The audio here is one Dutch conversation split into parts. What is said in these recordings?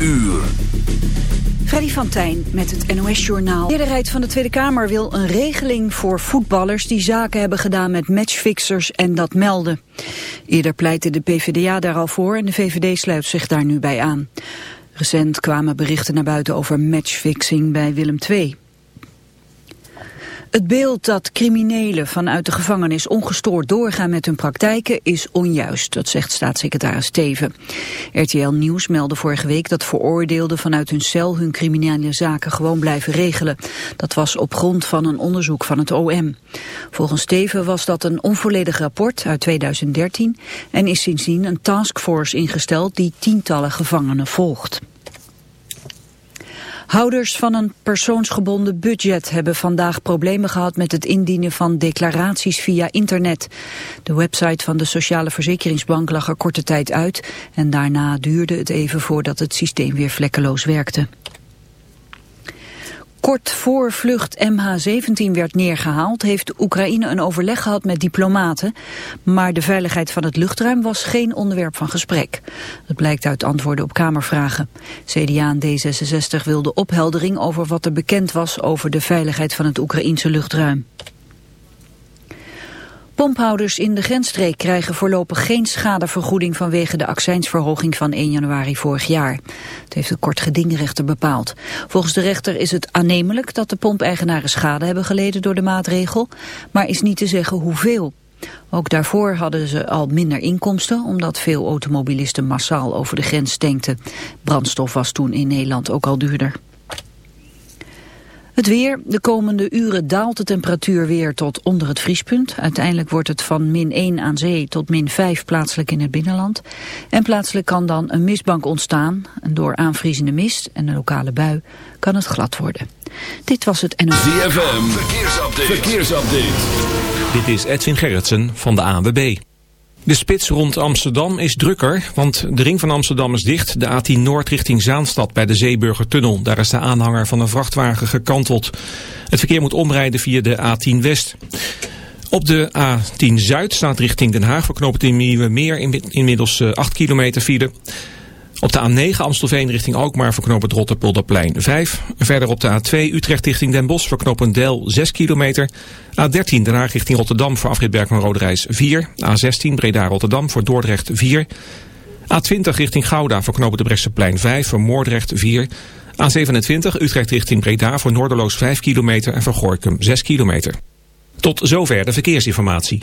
uur. Freddy van Tijn met het NOS-journaal. De meerderheid van de Tweede Kamer wil een regeling voor voetballers... die zaken hebben gedaan met matchfixers en dat melden. Eerder pleitte de PvdA daar al voor en de VVD sluit zich daar nu bij aan. Recent kwamen berichten naar buiten over matchfixing bij Willem II. Het beeld dat criminelen vanuit de gevangenis ongestoord doorgaan met hun praktijken is onjuist, dat zegt staatssecretaris Steven. RTL Nieuws meldde vorige week dat veroordeelden vanuit hun cel hun criminele zaken gewoon blijven regelen. Dat was op grond van een onderzoek van het OM. Volgens Steven was dat een onvolledig rapport uit 2013 en is sindsdien een taskforce ingesteld die tientallen gevangenen volgt. Houders van een persoonsgebonden budget hebben vandaag problemen gehad met het indienen van declaraties via internet. De website van de Sociale Verzekeringsbank lag er korte tijd uit en daarna duurde het even voordat het systeem weer vlekkeloos werkte. Kort voor vlucht MH17 werd neergehaald, heeft Oekraïne een overleg gehad met diplomaten. Maar de veiligheid van het luchtruim was geen onderwerp van gesprek. Dat blijkt uit antwoorden op Kamervragen. CDA en D66 wilden opheldering over wat er bekend was over de veiligheid van het Oekraïense luchtruim. Pomphouders in de grensstreek krijgen voorlopig geen schadevergoeding vanwege de accijnsverhoging van 1 januari vorig jaar. Het heeft de kort gedingrechter bepaald. Volgens de rechter is het aannemelijk dat de pompeigenaren schade hebben geleden door de maatregel, maar is niet te zeggen hoeveel. Ook daarvoor hadden ze al minder inkomsten, omdat veel automobilisten massaal over de grens tankten. Brandstof was toen in Nederland ook al duurder. Het weer. De komende uren daalt de temperatuur weer tot onder het vriespunt. Uiteindelijk wordt het van min 1 aan zee tot min 5 plaatselijk in het binnenland. En plaatselijk kan dan een mistbank ontstaan. En door aanvriezende mist en een lokale bui kan het glad worden. Dit was het NOS. ZFM. Verkeersupdate. Verkeersupdate. Dit is Edwin Gerritsen van de ANWB. De spits rond Amsterdam is drukker, want de ring van Amsterdam is dicht. De A10 Noord richting Zaanstad bij de Zeeburgertunnel. Daar is de aanhanger van een vrachtwagen gekanteld. Het verkeer moet omrijden via de A10 West. Op de A10 Zuid staat richting Den Haag verknoopt in Nieuwe Meer inmiddels 8 eh, kilometer file. Op de A9 Amstelveen richting Alkmaar verknopend Rotterpolderplein 5. Verder op de A2 Utrecht richting Den Bosch verknopend Del 6 kilometer. A13 Den Haag richting Rotterdam voor afrit Berkman Roderijs 4. A16 Breda Rotterdam voor Dordrecht 4. A20 richting Gouda voor knopen de Bresseplein 5 voor Moordrecht 4. A27 Utrecht richting Breda voor Noorderloos 5 kilometer en voor Gorkum 6 kilometer. Tot zover de verkeersinformatie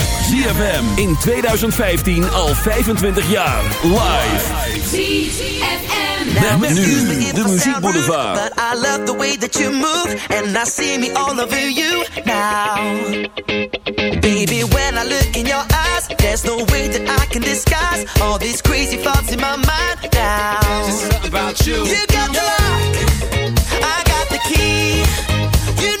ZFM in 2015 al 25 jaar. Live. ZFM. Met nu de muziekboulevard. But I love the way that you move and I see me all over you now. Baby, when I look in your eyes, there's no way that I can disguise all these crazy thoughts in my mind now. Just something about you. You got the lock, I got the key. You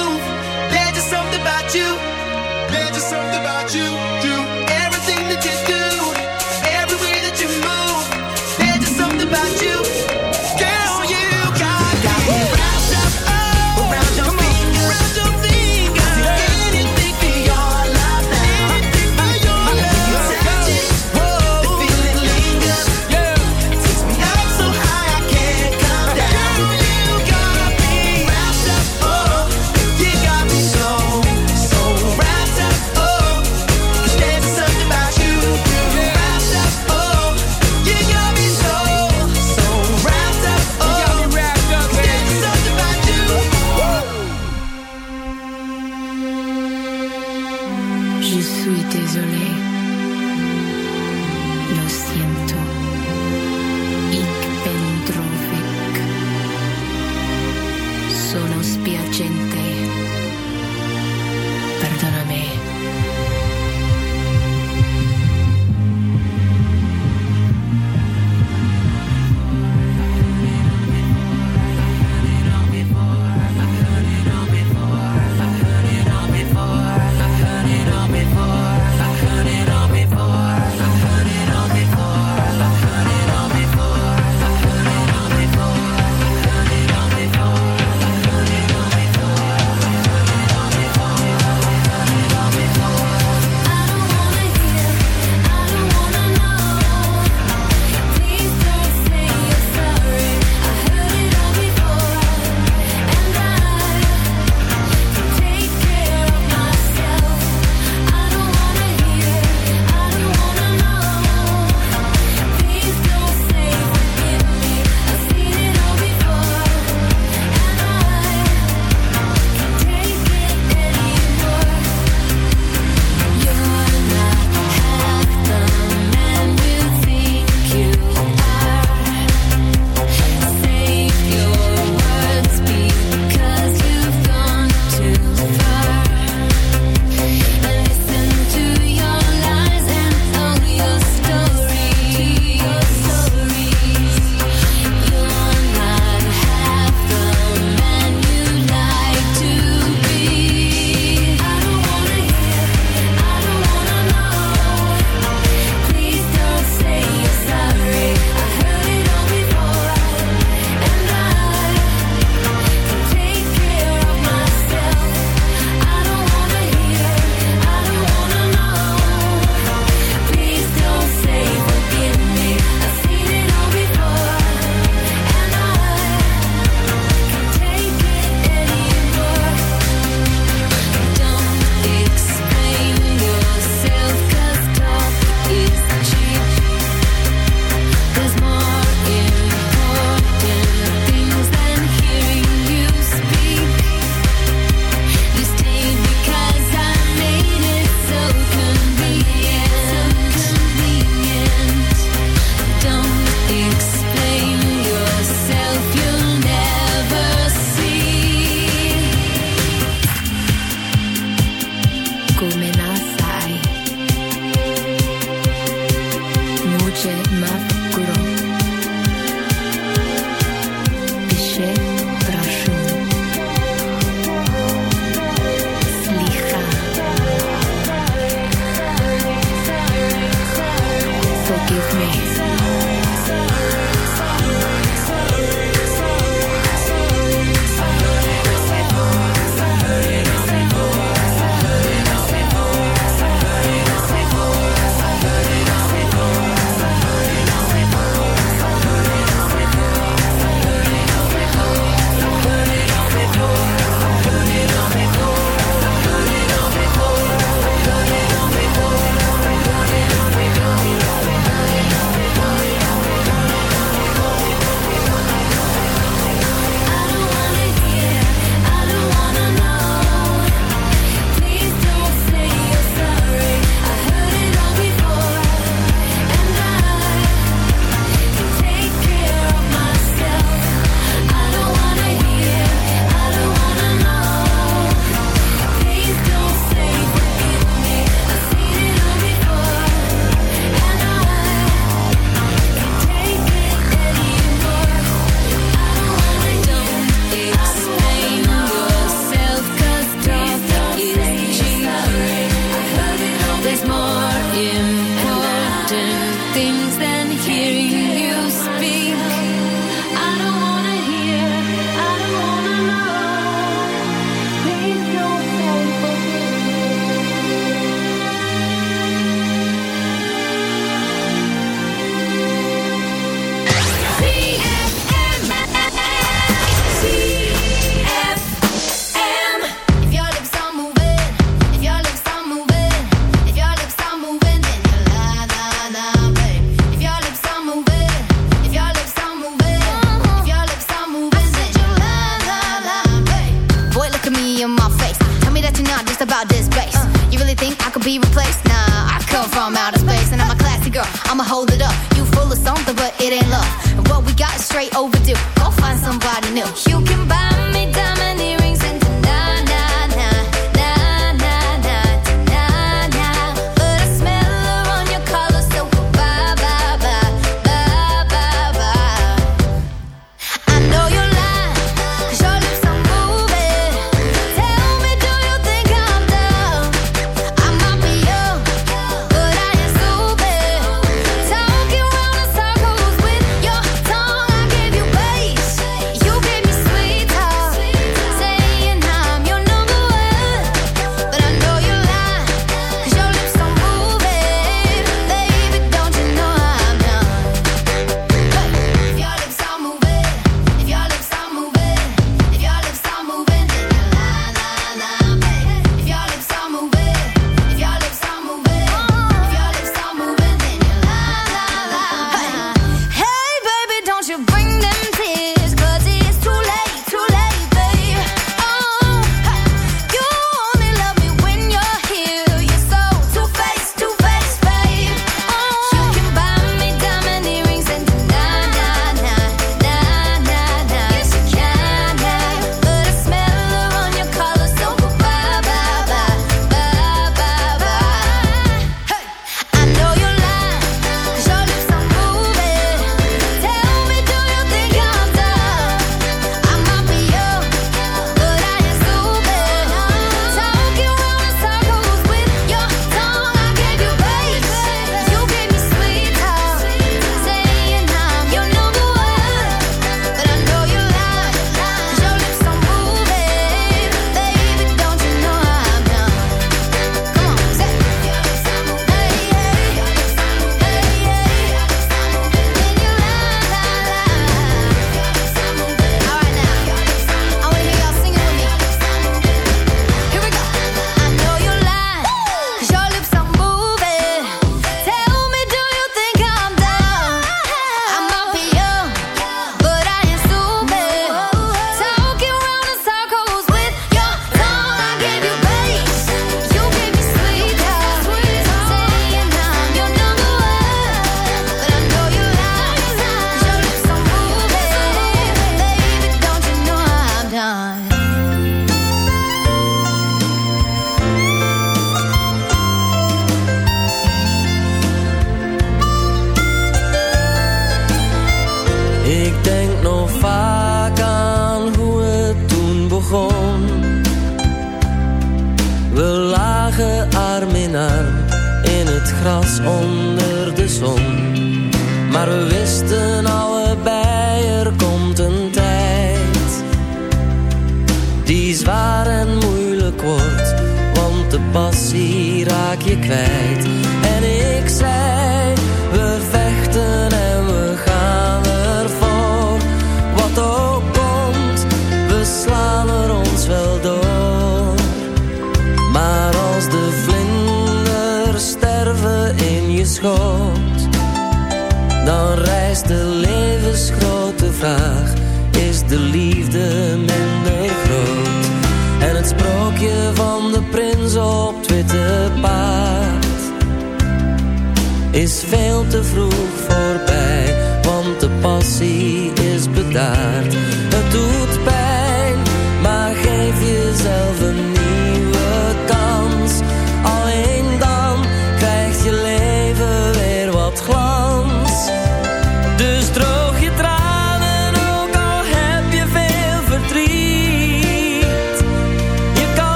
somebody new. You can buy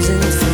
friends and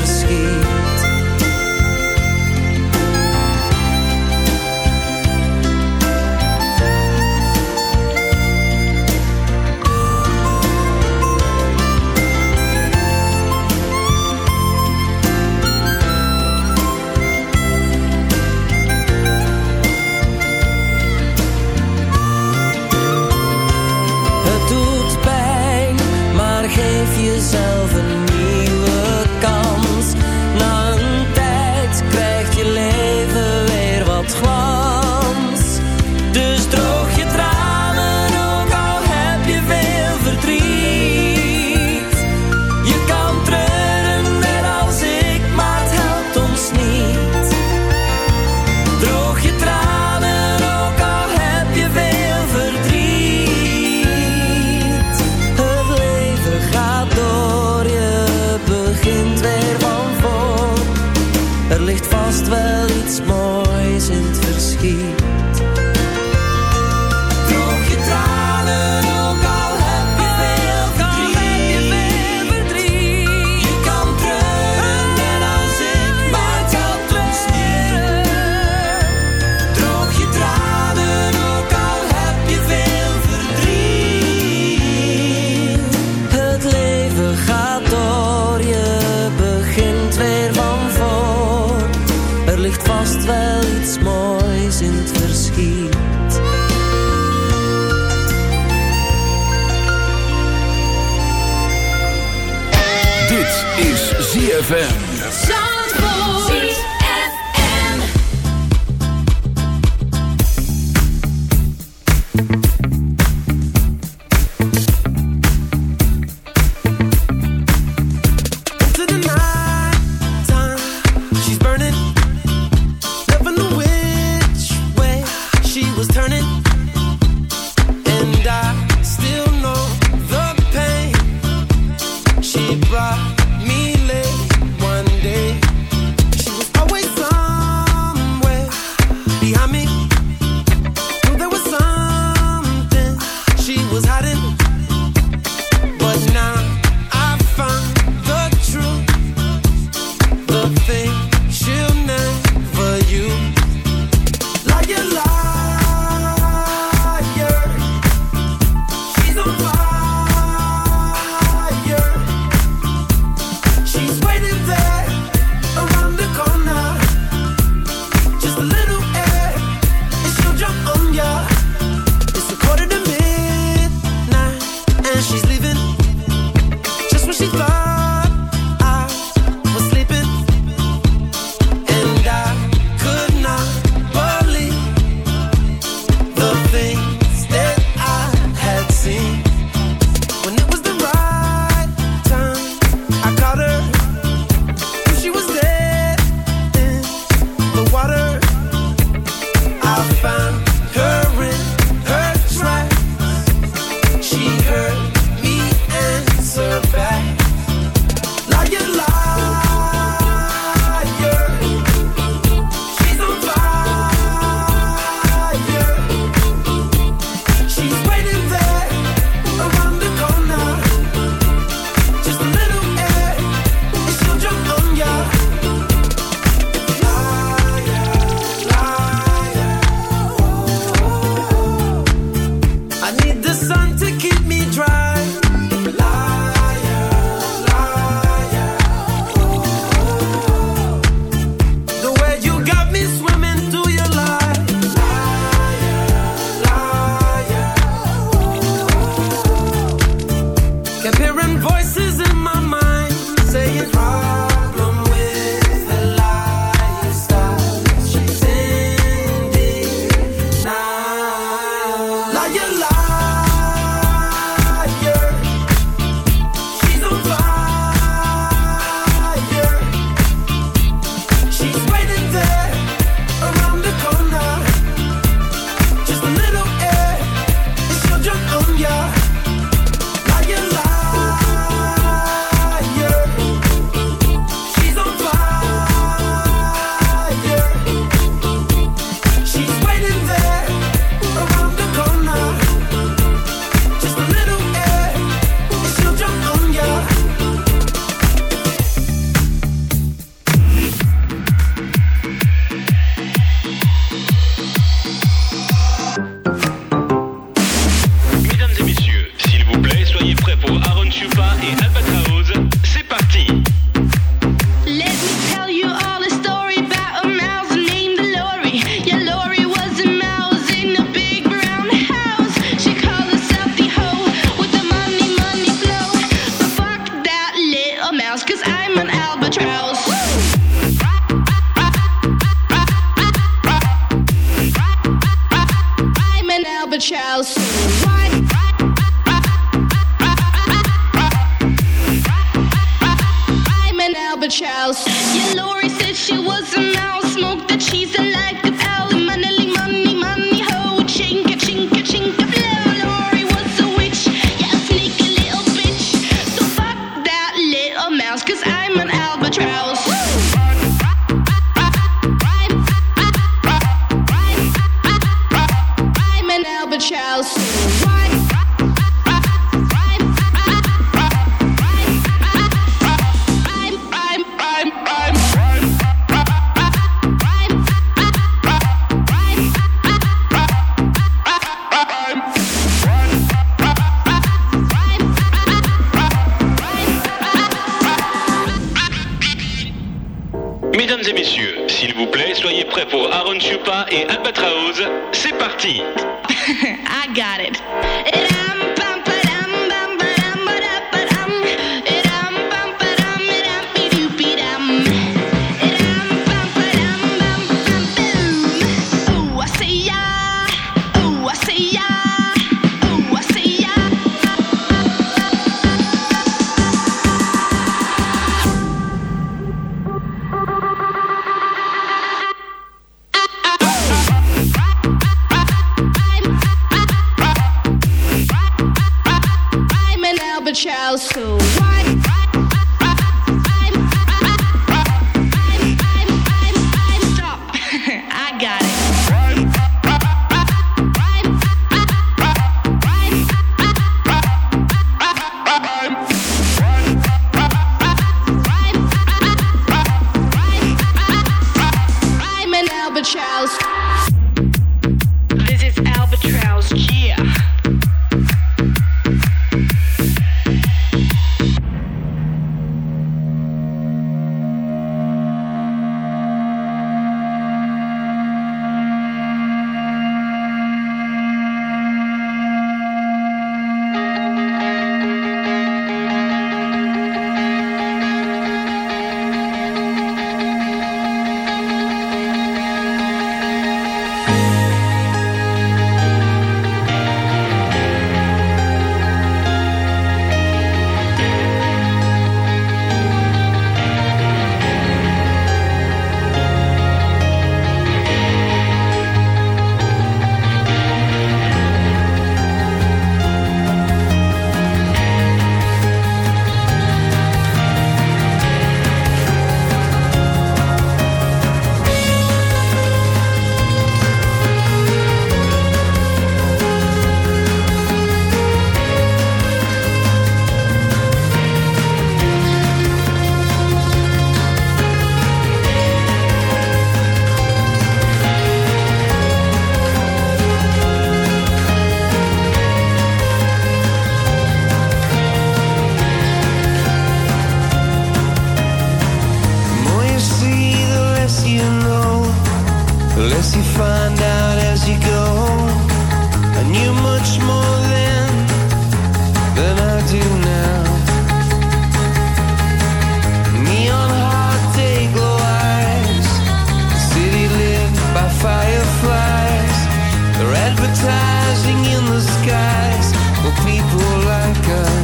advertising in the skies for people like us.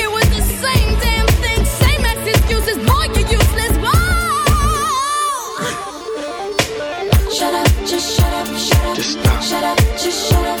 shut up, just shut up.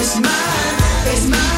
It's mine, it's mine.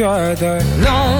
Each other. Lonely